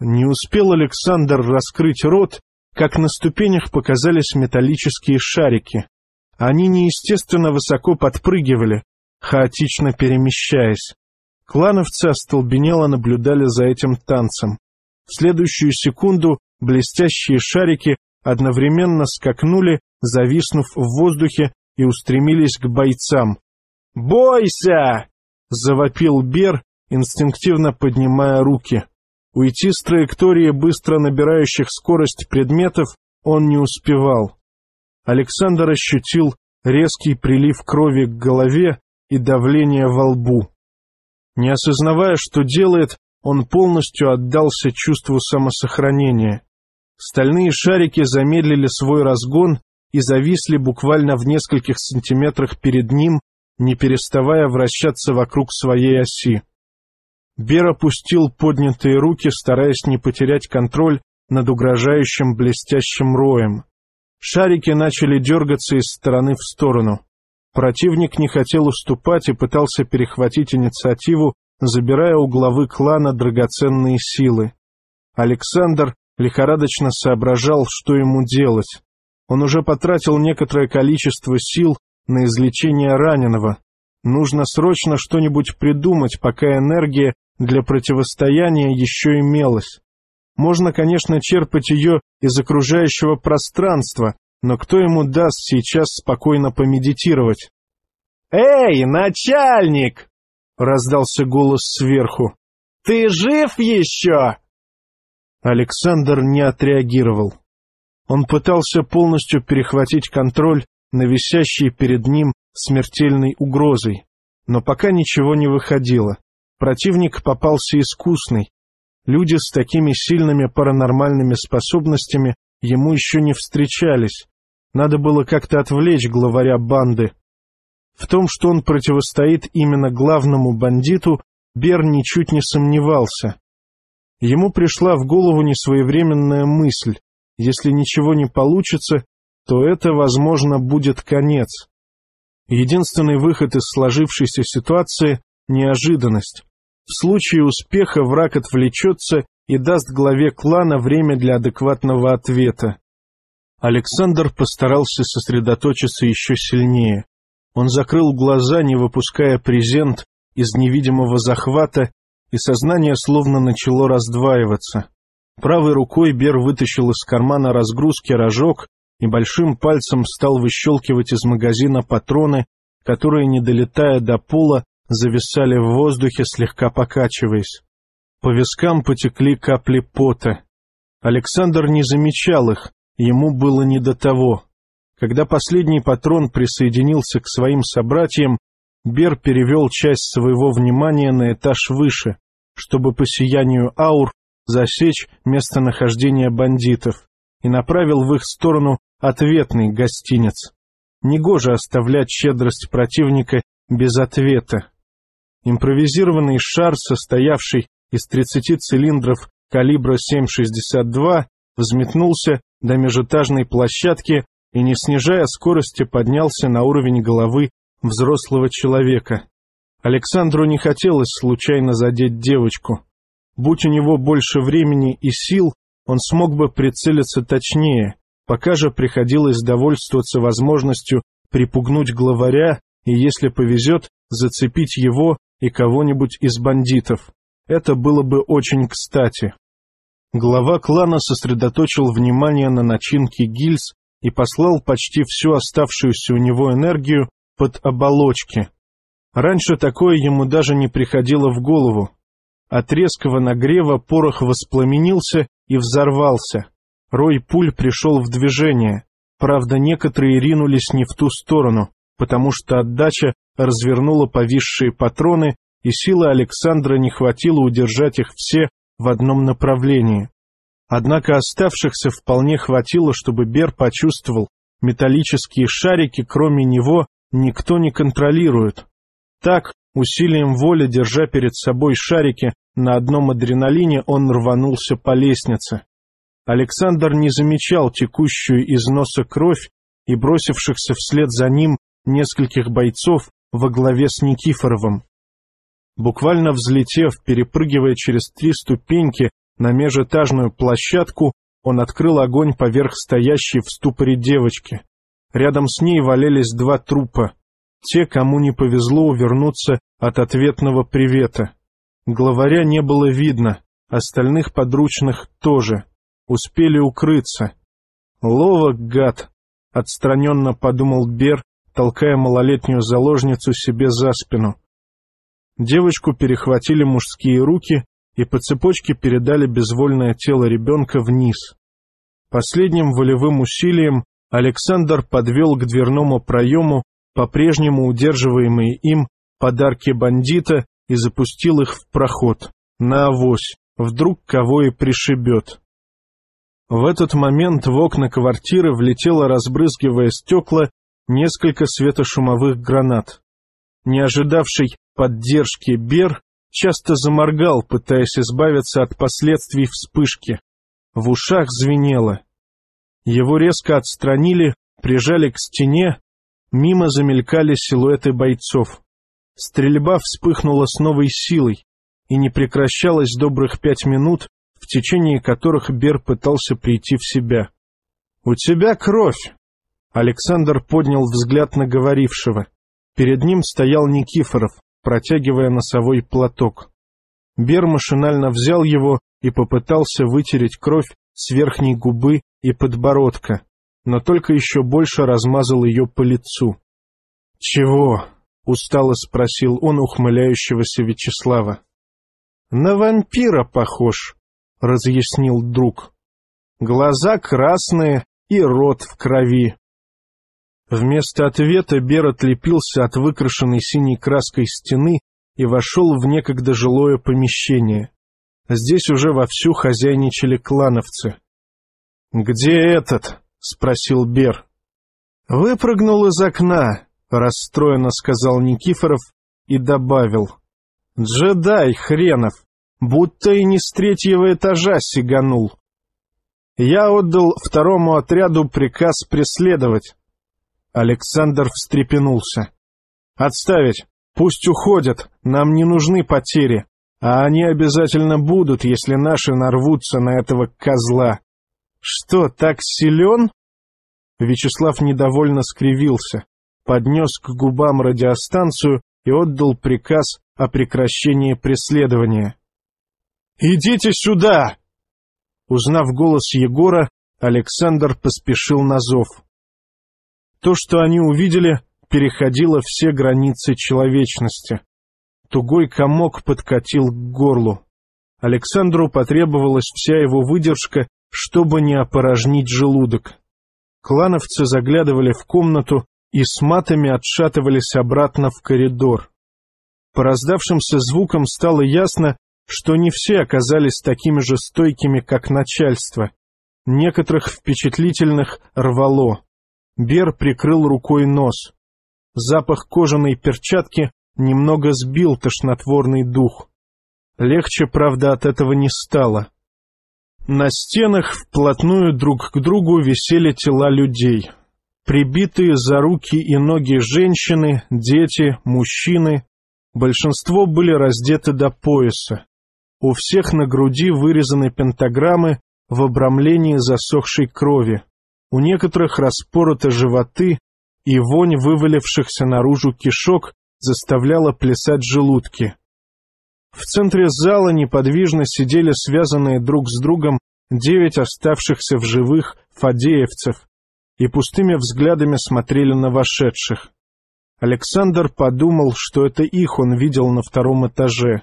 Не успел Александр раскрыть рот, как на ступенях показались металлические шарики. Они неестественно высоко подпрыгивали, хаотично перемещаясь. Клановцы остолбенело наблюдали за этим танцем. В следующую секунду блестящие шарики одновременно скакнули, зависнув в воздухе, и устремились к бойцам. «Бойся!» — завопил Бер, инстинктивно поднимая руки. Уйти с траектории быстро набирающих скорость предметов он не успевал. Александр ощутил резкий прилив крови к голове и давление во лбу. Не осознавая, что делает, он полностью отдался чувству самосохранения. Стальные шарики замедлили свой разгон и зависли буквально в нескольких сантиметрах перед ним, не переставая вращаться вокруг своей оси. Бер опустил поднятые руки, стараясь не потерять контроль над угрожающим блестящим роем. Шарики начали дергаться из стороны в сторону. Противник не хотел уступать и пытался перехватить инициативу, забирая у главы клана драгоценные силы. Александр лихорадочно соображал, что ему делать. Он уже потратил некоторое количество сил на излечение раненого. Нужно срочно что-нибудь придумать, пока энергия для противостояния еще имелась. Можно, конечно, черпать ее из окружающего пространства, но кто ему даст сейчас спокойно помедитировать? «Эй, начальник!» — раздался голос сверху. «Ты жив еще?» Александр не отреагировал. Он пытался полностью перехватить контроль на висящей перед ним смертельной угрозой, но пока ничего не выходило. Противник попался искусный. Люди с такими сильными паранормальными способностями ему еще не встречались. Надо было как-то отвлечь главаря банды. В том, что он противостоит именно главному бандиту, Бер ничуть не сомневался. Ему пришла в голову несвоевременная мысль. Если ничего не получится, то это, возможно, будет конец. Единственный выход из сложившейся ситуации — неожиданность. В случае успеха враг отвлечется и даст главе клана время для адекватного ответа. Александр постарался сосредоточиться еще сильнее. Он закрыл глаза, не выпуская презент из невидимого захвата, и сознание словно начало раздваиваться. Правой рукой Бер вытащил из кармана разгрузки рожок и большим пальцем стал выщелкивать из магазина патроны, которые, не долетая до пола, зависали в воздухе, слегка покачиваясь. По вискам потекли капли пота. Александр не замечал их, ему было не до того. Когда последний патрон присоединился к своим собратьям, Бер перевел часть своего внимания на этаж выше, чтобы по сиянию аур засечь местонахождение бандитов, и направил в их сторону ответный гостинец. Негоже оставлять щедрость противника без ответа. Импровизированный шар, состоявший из 30 цилиндров калибра 7,62, взметнулся до межэтажной площадки и, не снижая скорости, поднялся на уровень головы взрослого человека. Александру не хотелось случайно задеть девочку. Будь у него больше времени и сил, он смог бы прицелиться точнее, пока же приходилось довольствоваться возможностью припугнуть главаря и, если повезет, зацепить его и кого-нибудь из бандитов. Это было бы очень кстати. Глава клана сосредоточил внимание на начинке гильз и послал почти всю оставшуюся у него энергию под оболочки. Раньше такое ему даже не приходило в голову. От резкого нагрева порох воспламенился и взорвался. Рой пуль пришел в движение. Правда, некоторые ринулись не в ту сторону, потому что отдача развернула повисшие патроны, и силы Александра не хватило удержать их все в одном направлении. Однако оставшихся вполне хватило, чтобы Бер почувствовал, металлические шарики, кроме него, никто не контролирует. Так, усилием воли, держа перед собой шарики, на одном адреналине он рванулся по лестнице. Александр не замечал текущую из носа кровь и бросившихся вслед за ним нескольких бойцов во главе с Никифоровым. Буквально взлетев, перепрыгивая через три ступеньки на межэтажную площадку, он открыл огонь поверх стоящей в ступоре девочки. Рядом с ней валялись два трупа. Те, кому не повезло увернуться от ответного привета. Главаря не было видно, остальных подручных тоже. Успели укрыться. Ловок, гад! — отстраненно подумал Бер, толкая малолетнюю заложницу себе за спину. Девочку перехватили мужские руки и по цепочке передали безвольное тело ребенка вниз. Последним волевым усилием Александр подвел к дверному проему по-прежнему удерживаемые им подарки бандита и запустил их в проход, на авось, вдруг кого и пришибет. В этот момент в окна квартиры влетело, разбрызгивая стекла, несколько светошумовых гранат. Не ожидавший поддержки Бер часто заморгал, пытаясь избавиться от последствий вспышки. В ушах звенело. Его резко отстранили, прижали к стене, мимо замелькали силуэты бойцов. Стрельба вспыхнула с новой силой и не прекращалась добрых пять минут, в течение которых Бер пытался прийти в себя. «У тебя кровь!» Александр поднял взгляд на говорившего. Перед ним стоял Никифоров, протягивая носовой платок. Бер машинально взял его и попытался вытереть кровь с верхней губы и подбородка, но только еще больше размазал ее по лицу. «Чего?» — устало спросил он ухмыляющегося Вячеслава. «На вампира похож», — разъяснил друг. «Глаза красные и рот в крови». Вместо ответа Бер отлепился от выкрашенной синей краской стены и вошел в некогда жилое помещение. Здесь уже вовсю хозяйничали клановцы. «Где этот?» — спросил Бер. «Выпрыгнул из окна», — расстроенно сказал Никифоров и добавил. «Джедай хренов, будто и не с третьего этажа сиганул. Я отдал второму отряду приказ преследовать». Александр встрепенулся. «Отставить! Пусть уходят, нам не нужны потери, а они обязательно будут, если наши нарвутся на этого козла». «Что, так силен?» Вячеслав недовольно скривился, поднес к губам радиостанцию и отдал приказ о прекращении преследования. «Идите сюда!» Узнав голос Егора, Александр поспешил на зов. То, что они увидели, переходило все границы человечности. Тугой комок подкатил к горлу. Александру потребовалась вся его выдержка чтобы не опорожнить желудок. Клановцы заглядывали в комнату и с матами отшатывались обратно в коридор. По раздавшимся звукам стало ясно, что не все оказались такими же стойкими, как начальство. Некоторых впечатлительных рвало. Бер прикрыл рукой нос. Запах кожаной перчатки немного сбил тошнотворный дух. Легче, правда, от этого не стало. На стенах вплотную друг к другу висели тела людей. Прибитые за руки и ноги женщины, дети, мужчины. Большинство были раздеты до пояса. У всех на груди вырезаны пентаграммы в обрамлении засохшей крови. У некоторых распороты животы, и вонь вывалившихся наружу кишок заставляла плясать желудки. В центре зала неподвижно сидели связанные друг с другом девять оставшихся в живых фадеевцев и пустыми взглядами смотрели на вошедших. Александр подумал, что это их он видел на втором этаже.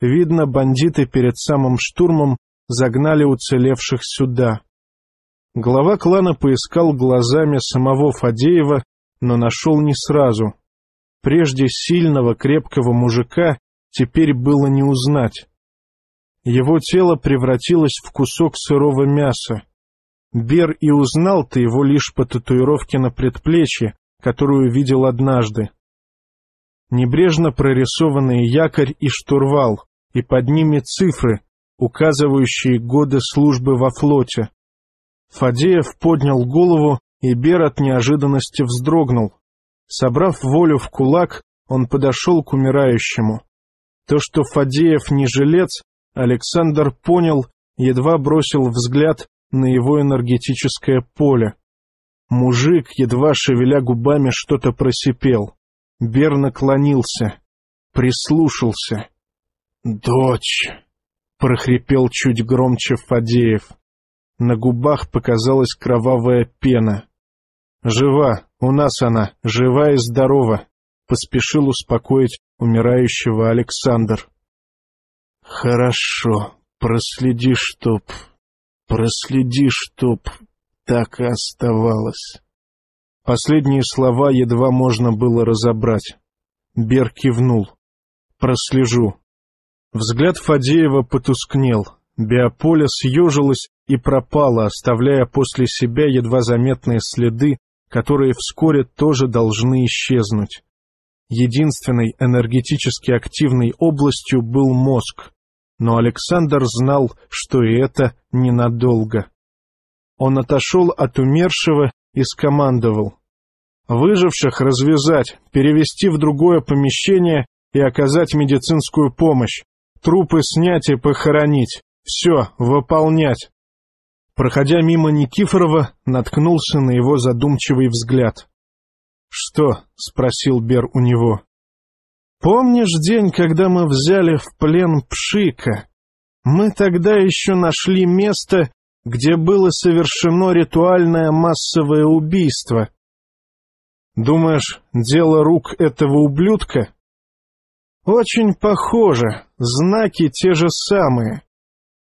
Видно, бандиты перед самым штурмом загнали уцелевших сюда. Глава клана поискал глазами самого Фадеева, но нашел не сразу. Прежде сильного, крепкого мужика теперь было не узнать. Его тело превратилось в кусок сырого мяса. Бер и узнал-то его лишь по татуировке на предплечье, которую видел однажды. Небрежно прорисованный якорь и штурвал, и под ними цифры, указывающие годы службы во флоте. Фадеев поднял голову, и Бер от неожиданности вздрогнул. Собрав волю в кулак, он подошел к умирающему. То, что Фадеев не жилец, Александр понял, едва бросил взгляд на его энергетическое поле. Мужик, едва шевеля губами, что-то просипел. Бер наклонился, прислушался. «Дочь!» — прохрипел чуть громче Фадеев. На губах показалась кровавая пена. «Жива, у нас она, жива и здорова», — поспешил успокоить умирающего Александр. «Хорошо, проследи, чтоб... проследи, чтоб так и оставалось». Последние слова едва можно было разобрать. Бер кивнул. «Прослежу». Взгляд Фадеева потускнел. Биополе съежилось и пропало, оставляя после себя едва заметные следы, которые вскоре тоже должны исчезнуть. Единственной энергетически активной областью был мозг, но Александр знал, что и это ненадолго. Он отошел от умершего и скомандовал. Выживших развязать, перевести в другое помещение и оказать медицинскую помощь. Трупы снять и похоронить. Все, выполнять. Проходя мимо Никифорова, наткнулся на его задумчивый взгляд. «Что?» — спросил Бер у него. «Помнишь день, когда мы взяли в плен Пшика? Мы тогда еще нашли место, где было совершено ритуальное массовое убийство. Думаешь, дело рук этого ублюдка? Очень похоже, знаки те же самые.